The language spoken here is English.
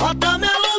Falta minha